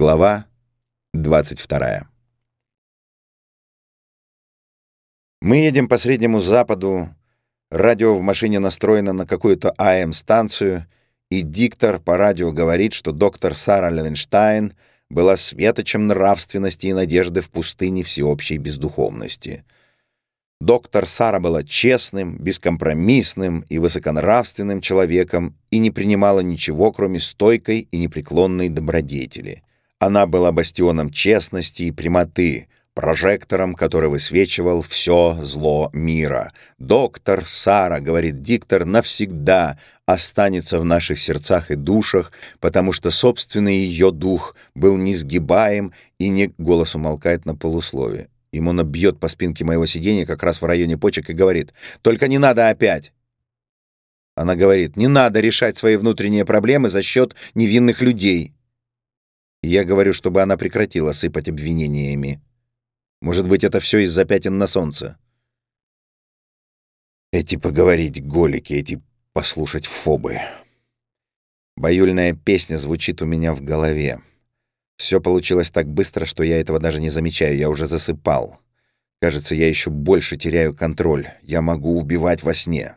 Глава 22. Мы едем по Среднему Западу, радио в машине настроено на какую-то АМ-станцию, и диктор по радио говорит, что доктор Сара Левенштайн была светочем нравственности и надежды в пустыне всеобщей бездуховности. Доктор Сара была честным, бескомпромиссным и высоконравственным человеком и не принимала ничего, кроме стойкой и непреклонной добродетели — она была бастионом честности и прямоты, прожектором, который высвечивал все зло мира. «Доктор Сара, — говорит диктор, — навсегда останется в наших сердцах и душах, потому что собственный ее дух был несгибаем и не...» Голос умолкает на полуслове. Имона бьет по спинке моего сиденья как раз в районе почек и говорит «Только не надо опять!» Она говорит «Не надо решать свои внутренние проблемы за счет невинных людей». Я говорю, чтобы она прекратила сыпать обвинениями. Может быть, это все из-за пятен на солнце. Эти поговорить голики, эти послушать фобы. Баюльная песня звучит у меня в голове. Все получилось так быстро, что я этого даже не замечаю, я уже засыпал. Кажется, я еще больше теряю контроль. Я могу убивать во сне.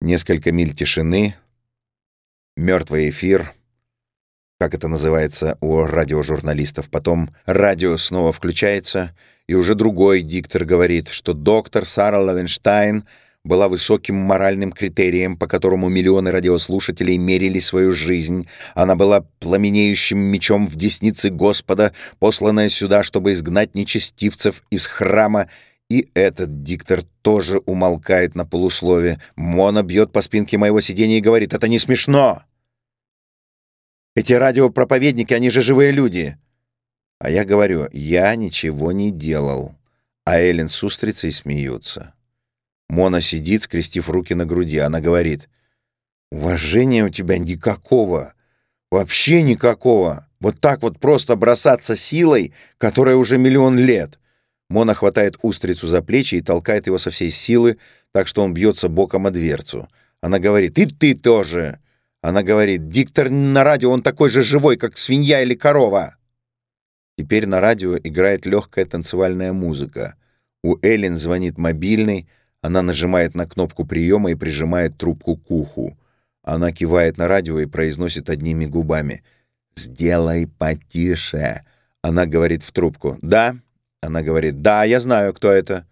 Несколько миль тишины, мертвый эфир — как это называется у радиожурналистов. Потом радио снова включается, и уже другой диктор говорит, что доктор Сара Лавенштайн была высоким моральным критерием, по которому миллионы радиослушателей мерили свою жизнь. Она была пламенеющим мечом в деснице Господа, посланная сюда, чтобы изгнать нечестивцев из храма, и этот диктор тоже умолкает на полуслове. Мона бьет по спинке моего сиденья и говорит, «Это не смешно!» Эти радиопроповедники, они же живые люди. А я говорю, я ничего не делал. А Эллен с устрицей смеются. Мона сидит, скрестив руки на груди. Она говорит, уважения у тебя никакого. Вообще никакого. Вот так вот просто бросаться силой, которая уже миллион лет. Мона хватает устрицу за плечи и толкает его со всей силы, так что он бьется боком о дверцу. Она говорит, и ты тоже. Она говорит, диктор на радио, он такой же живой, как свинья или корова. Теперь на радио играет легкая танцевальная музыка. У Эллен звонит мобильный, она нажимает на кнопку приема и прижимает трубку к уху. Она кивает на радио и произносит одними губами. «Сделай потише». Она говорит в трубку. «Да?» Она говорит. «Да, я знаю, кто это.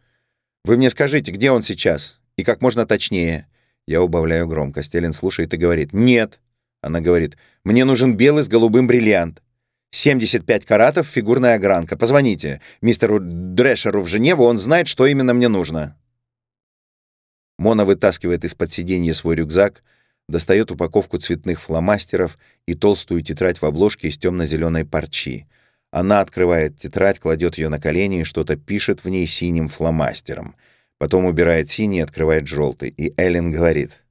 Вы мне скажите, где он сейчас? И как можно точнее». Я убавляю громкость. Эллен слушает и говорит «Нет». Она говорит «Мне нужен белый с голубым бриллиант». 75 каратов, фигурная огранка. Позвоните мистеру Дрешеру в Женеву, он знает, что именно мне нужно. Мона вытаскивает из-под сиденья свой рюкзак, достает упаковку цветных фломастеров и толстую тетрадь в обложке из темно-зеленой парчи. Она открывает тетрадь, кладет ее на колени и что-то пишет в ней синим фломастером — Потом убирает синий открывает желтый. И Эллен говорит.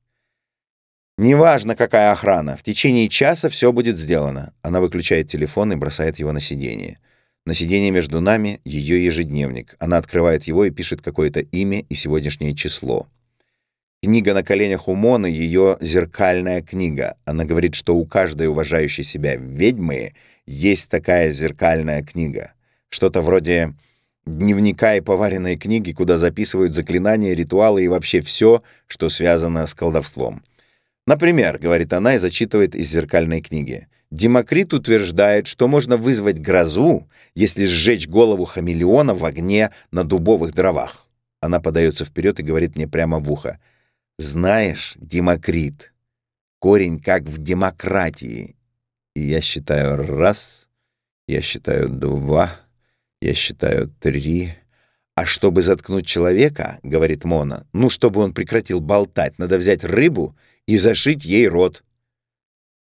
«Неважно, какая охрана, в течение часа все будет сделано». Она выключает телефон и бросает его на сиденье. На сиденье между нами ее ежедневник. Она открывает его и пишет какое-то имя и сегодняшнее число. Книга на коленях у Моны — ее зеркальная книга. Она говорит, что у каждой уважающей себя ведьмы есть такая зеркальная книга. Что-то вроде дневника и поваренной книги, куда записывают заклинания, ритуалы и вообще все, что связано с колдовством. Например, говорит она и зачитывает из зеркальной книги. Демокрит утверждает, что можно вызвать грозу, если сжечь голову хамелеона в огне на дубовых дровах. Она подается вперед и говорит мне прямо в ухо. «Знаешь, Демокрит, корень как в демократии». И я считаю раз, я считаю два, я считаю три. А чтобы заткнуть человека, говорит Мона, ну, чтобы он прекратил болтать, надо взять рыбу и зашить ей рот.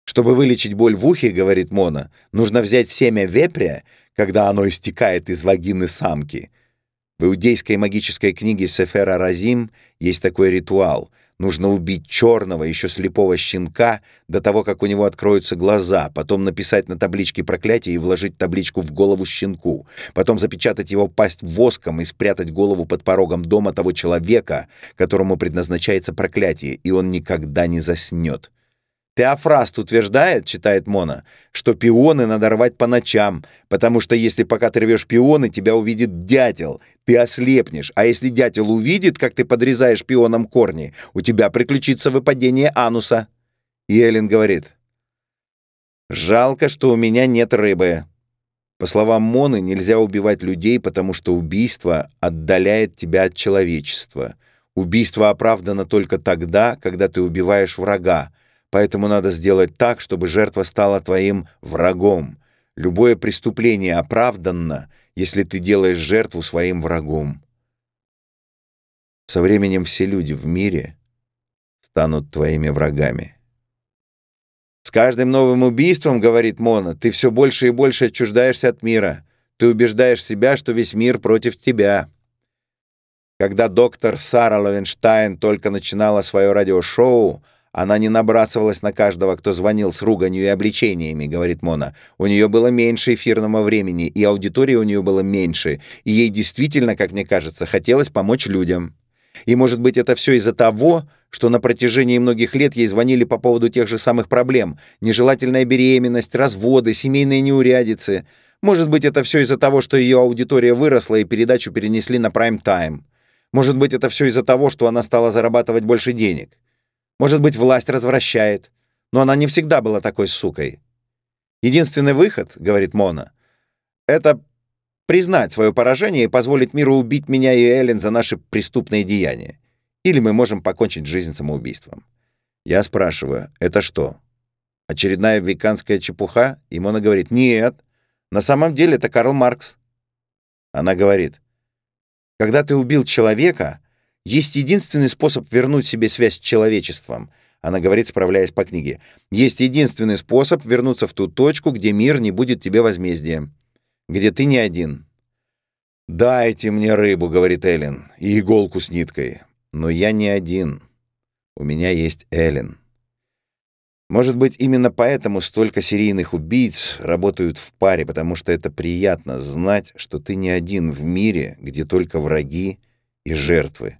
Чтобы вылечить боль в ухе, говорит Мона, нужно взять семя вепря, когда оно истекает из вагины самки. В иудейской магической книге Сефера Разим есть такой ритуал — Нужно убить черного, еще слепого щенка, до того, как у него откроются глаза, потом написать на табличке проклятие и вложить табличку в голову щенку, потом запечатать его пасть воском и спрятать голову под порогом дома того человека, которому предназначается проклятие, и он никогда не заснет. Теофраст утверждает, читает Мона, что пионы надо рвать по ночам, потому что если пока ты рвешь пионы, тебя увидит дятел, ты ослепнешь, а если дятел увидит, как ты подрезаешь пионом корни, у тебя приключится выпадение ануса. И Эллен говорит, «Жалко, что у меня нет рыбы». По словам Моны, нельзя убивать людей, потому что убийство отдаляет тебя от человечества. Убийство оправдано только тогда, когда ты убиваешь врага, Поэтому надо сделать так, чтобы жертва стала твоим врагом. Любое преступление оправданно, если ты делаешь жертву своим врагом. Со временем все люди в мире станут твоими врагами. «С каждым новым убийством, — говорит Мона, — ты все больше и больше отчуждаешься от мира. Ты убеждаешь себя, что весь мир против тебя». Когда доктор Сара Ловенштайн только начинала свое радиошоу, она не набрасывалась на каждого, кто звонил с руганью и обличениями, говорит Мона. У нее было меньше эфирного времени, и аудитория у нее было меньше, и ей действительно, как мне кажется, хотелось помочь людям. И, может быть, это все из-за того, что на протяжении многих лет ей звонили по поводу тех же самых проблем. Нежелательная беременность, разводы, семейные неурядицы. Может быть, это все из-за того, что ее аудитория выросла и передачу перенесли на прайм-тайм. Может быть, это все из-за того, что она стала зарабатывать больше денег. Может быть, власть развращает. Но она не всегда была такой сукой. Единственный выход, говорит Мона, это признать свое поражение и позволить миру убить меня и Эллен за наши преступные деяния. Или мы можем покончить жизнь самоубийством. Я спрашиваю, это что? Очередная веканская чепуха? И Мона говорит, нет, на самом деле это Карл Маркс. Она говорит, когда ты убил человека, есть единственный способ вернуть себе связь с человечеством. Она говорит, справляясь по книге. Есть единственный способ вернуться в ту точку, где мир не будет тебе возмездием. Где ты не один. «Дайте мне рыбу», — говорит Эллен, — «и иголку с ниткой». Но я не один. У меня есть Эллен. Может быть, именно поэтому столько серийных убийц работают в паре, потому что это приятно знать, что ты не один в мире, где только враги и жертвы.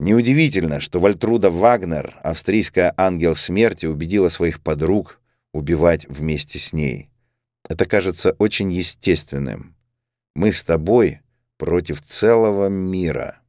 Неудивительно, что Вальтруда Вагнер, австрийская ангел смерти, убедила своих подруг убивать вместе с ней. Это кажется очень естественным. Мы с тобой против целого мира.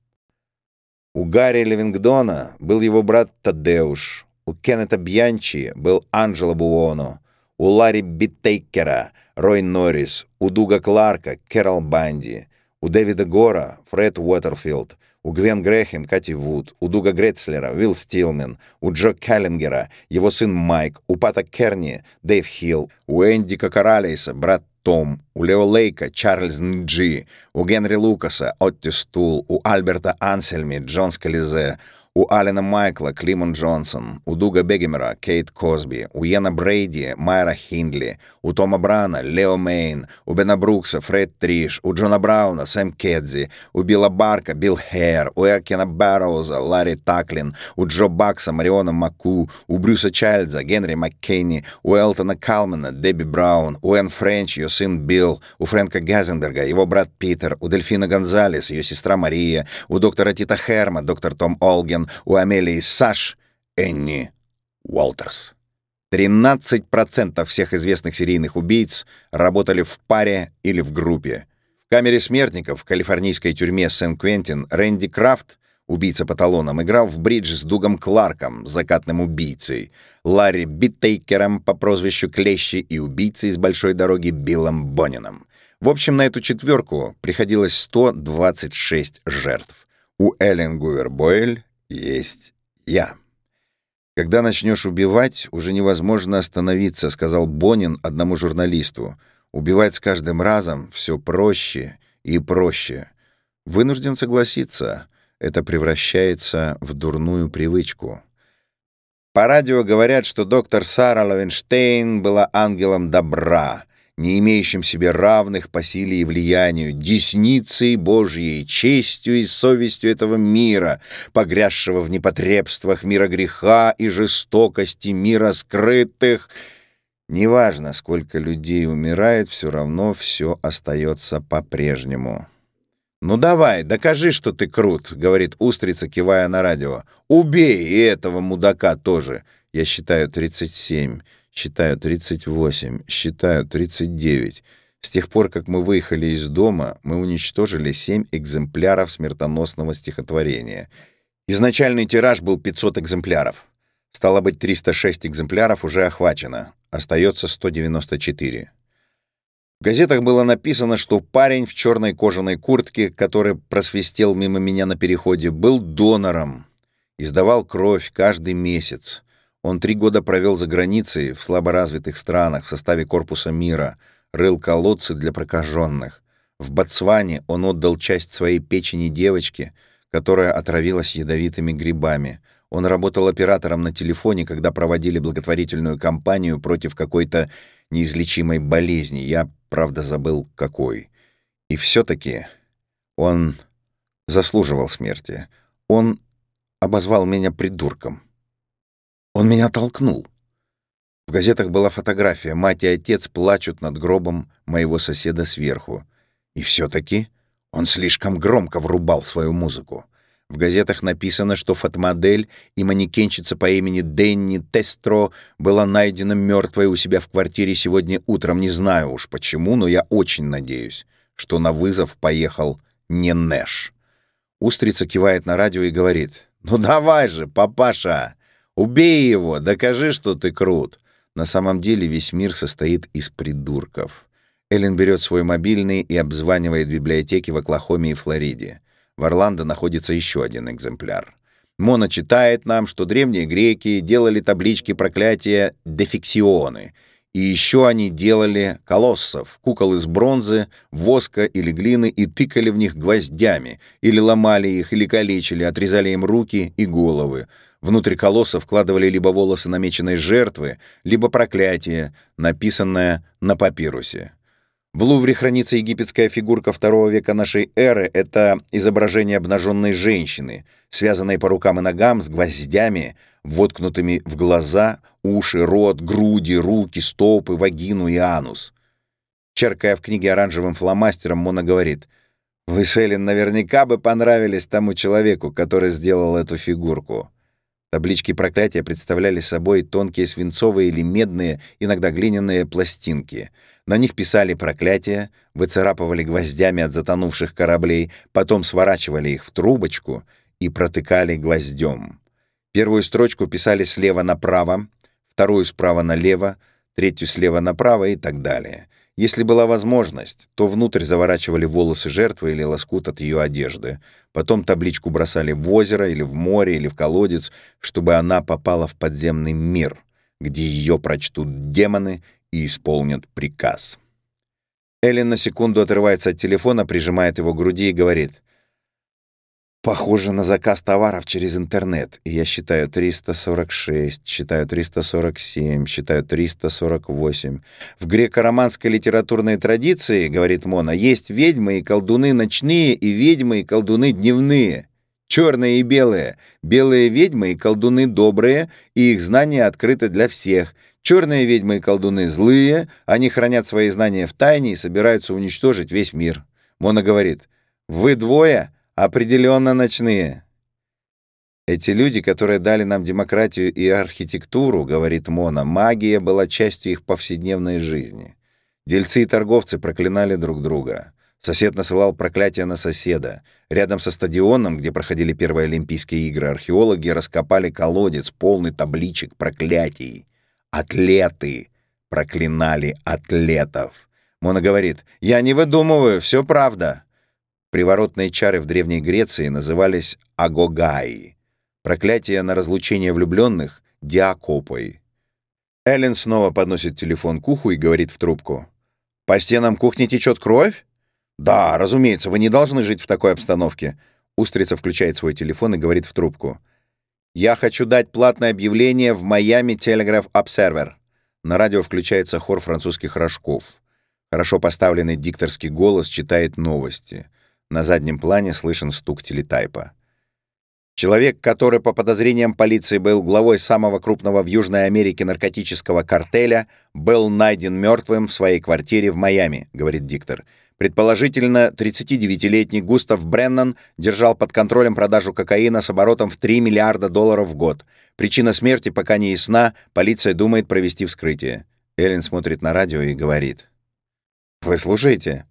У Гарри Левингдона был его брат Тадеуш, у Кеннета Бьянчи был Анджело Буоно, у Ларри Биттейкера — Рой Норрис, у Дуга Кларка — Кэрол Банди, у Дэвида Гора — Фред Уотерфилд — у Гвен Грэхэм, Кэти Вуд, у Дуга Гретцлера, Уилл Стилмен, у Джо Каллингера, его сын Майк, у Пата Керни, Дэйв Хилл, у Энди Кокоралиса, брат Том, у Лео Лейка, Чарльз Нг, у Генри Лукаса, Отти Стул, у Альберта Ансельми, Джон Скализе, у Алина Майкла Климон Джонсон, у Дуга Бегемера Кейт Косби, у Йена Брейди Майра Хиндли, у Тома Брана Лео Мейн, у Бена Брукса Фред Триш, у Джона Брауна Сэм Кедзи, у Билла Барка Билл Хейр, у Эркина Барроуза Ларри Таклин, у Джо Бакса Мариона Маку, у Брюса Чайльдза Генри Маккейни, у Элтона Калмана Дебби Браун, у Энн Френч ее сын Билл, у Фрэнка Газенберга его брат Питер, у Дельфина Гонзалес ее сестра Мария, у доктора Тита Херма доктор Том Олген, Морган, у Амелии Саш, Энни Уолтерс. 13% всех известных серийных убийц работали в паре или в группе. В камере смертников в калифорнийской тюрьме Сен-Квентин Рэнди Крафт, убийца по талонам, играл в бридж с Дугом Кларком, закатным убийцей, Ларри Биттейкером по прозвищу Клещи и убийцей с большой дороги Биллом Бонином. В общем, на эту четверку приходилось 126 жертв. У Эллен Гувер Бойль есть я. Когда начнешь убивать, уже невозможно остановиться, сказал Бонин одному журналисту. Убивать с каждым разом все проще и проще. Вынужден согласиться, это превращается в дурную привычку. По радио говорят, что доктор Сара Лавенштейн была ангелом добра, не имеющим себе равных по силе и влиянию, десницей Божьей, честью и совестью этого мира, погрязшего в непотребствах мира греха и жестокости мира скрытых. Неважно, сколько людей умирает, все равно все остается по-прежнему. «Ну давай, докажи, что ты крут», — говорит Устрица, кивая на радио. «Убей и этого мудака тоже. Я считаю 37, считаю 38, считаю 39. С тех пор, как мы выехали из дома, мы уничтожили 7 экземпляров смертоносного стихотворения. Изначальный тираж был 500 экземпляров. Стало быть, 306 экземпляров уже охвачено. Остается 194. В газетах было написано, что парень в черной кожаной куртке, который просвистел мимо меня на переходе, был донором. Издавал кровь каждый месяц. Он три года провел за границей, в слаборазвитых странах, в составе Корпуса мира, рыл колодцы для прокаженных. В Ботсване он отдал часть своей печени девочке, которая отравилась ядовитыми грибами. Он работал оператором на телефоне, когда проводили благотворительную кампанию против какой-то неизлечимой болезни. Я, правда, забыл, какой. И все-таки он заслуживал смерти. Он обозвал меня придурком. Он меня толкнул. В газетах была фотография. Мать и отец плачут над гробом моего соседа сверху. И все-таки он слишком громко врубал свою музыку. В газетах написано, что фотомодель и манекенщица по имени Денни Тестро была найдена мертвой у себя в квартире сегодня утром. Не знаю уж почему, но я очень надеюсь, что на вызов поехал не Нэш. Устрица кивает на радио и говорит, «Ну давай же, папаша!» Убей его, докажи, что ты крут. На самом деле весь мир состоит из придурков. Эллен берет свой мобильный и обзванивает библиотеки в Оклахоме и Флориде. В Орландо находится еще один экземпляр. Мона читает нам, что древние греки делали таблички проклятия «дефиксионы», и еще они делали колоссов, кукол из бронзы, воска или глины и тыкали в них гвоздями, или ломали их, или калечили, отрезали им руки и головы. Внутрь колосса вкладывали либо волосы намеченной жертвы, либо проклятие, написанное на папирусе. В Лувре хранится египетская фигурка второго века нашей эры. Это изображение обнаженной женщины, связанной по рукам и ногам с гвоздями, воткнутыми в глаза, уши, рот, груди, руки, стопы, вагину и анус. Черкая в книге оранжевым фломастером, Мона говорит, «Вы, Селин, наверняка бы понравились тому человеку, который сделал эту фигурку». Таблички проклятия представляли собой тонкие свинцовые или медные, иногда глиняные пластинки. На них писали проклятия, выцарапывали гвоздями от затонувших кораблей, потом сворачивали их в трубочку и протыкали гвоздем. Первую строчку писали слева направо, вторую справа налево, третью слева направо и так далее. Если была возможность, то внутрь заворачивали волосы жертвы или лоскут от ее одежды. Потом табличку бросали в озеро или в море или в колодец, чтобы она попала в подземный мир, где ее прочтут демоны и исполнят приказ. Эллен на секунду отрывается от телефона, прижимает его к груди и говорит — Похоже на заказ товаров через интернет. Я считаю 346, считаю 347, считаю 348. В греко-романской литературной традиции, говорит Мона, есть ведьмы и колдуны ночные и ведьмы и колдуны дневные. Черные и белые. Белые ведьмы и колдуны добрые, и их знания открыты для всех. Черные ведьмы и колдуны злые, они хранят свои знания в тайне и собираются уничтожить весь мир. Мона говорит, вы двое — Определенно ночные. Эти люди, которые дали нам демократию и архитектуру, говорит Мона, магия была частью их повседневной жизни. Дельцы и торговцы проклинали друг друга. Сосед насылал проклятия на соседа. Рядом со стадионом, где проходили первые Олимпийские игры, археологи раскопали колодец, полный табличек проклятий. Атлеты проклинали атлетов. Мона говорит, «Я не выдумываю, все правда». Приворотные чары в Древней Греции назывались агогаи. Проклятие на разлучение влюбленных — диакопой. Эллен снова подносит телефон к уху и говорит в трубку. «По стенам кухни течет кровь?» «Да, разумеется, вы не должны жить в такой обстановке». Устрица включает свой телефон и говорит в трубку. «Я хочу дать платное объявление в Майами Telegraph Observer». На радио включается хор французских рожков. Хорошо поставленный дикторский голос читает новости — на заднем плане слышен стук телетайпа. Человек, который по подозрениям полиции был главой самого крупного в Южной Америке наркотического картеля, был найден мертвым в своей квартире в Майами, говорит диктор. Предположительно, 39-летний Густав Бреннан держал под контролем продажу кокаина с оборотом в 3 миллиарда долларов в год. Причина смерти пока не ясна, полиция думает провести вскрытие. Эллен смотрит на радио и говорит. «Вы слушаете?»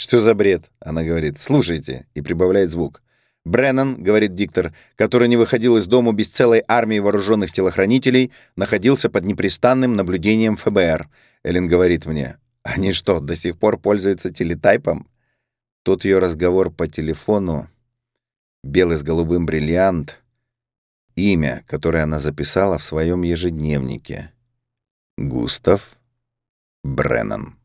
«Что за бред?» — она говорит. «Слушайте» и прибавляет звук. Бреннан, говорит диктор, который не выходил из дома без целой армии вооруженных телохранителей, находился под непрестанным наблюдением ФБР. Эллен говорит мне, они что, до сих пор пользуются телетайпом? Тут ее разговор по телефону, белый с голубым бриллиант, имя, которое она записала в своем ежедневнике. Густав Бреннан.